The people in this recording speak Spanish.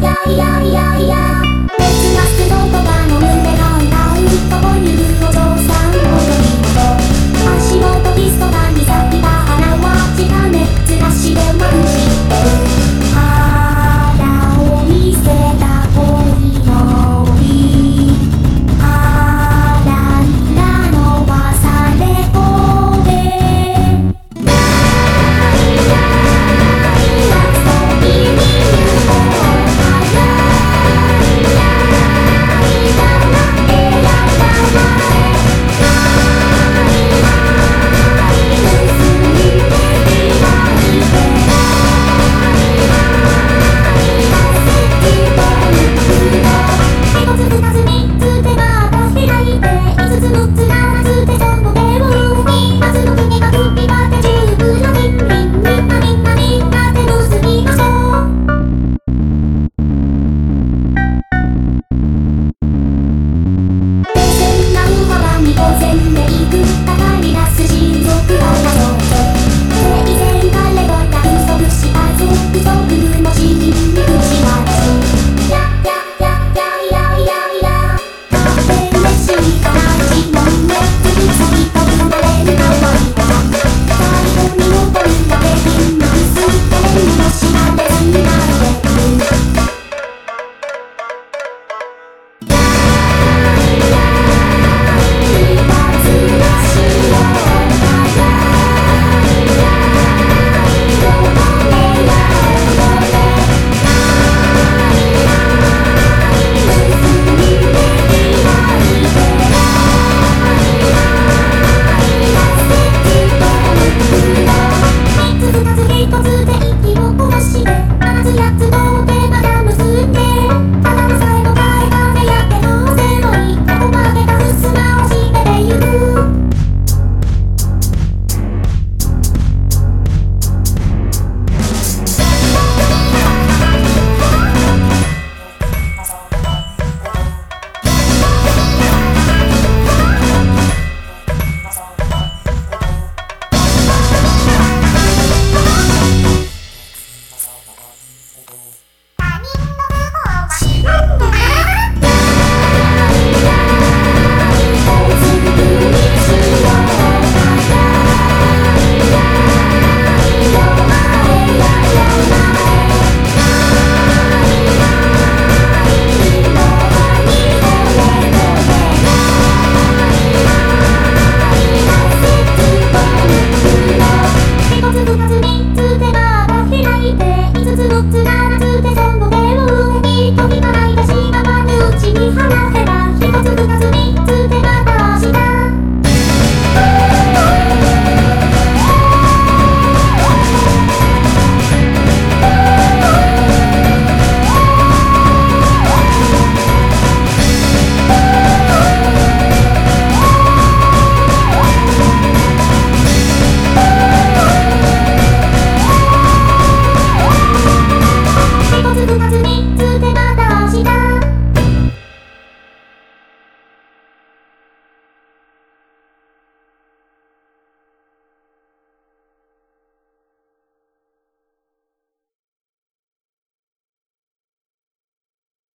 ya, ya, ya, ya. 僕ら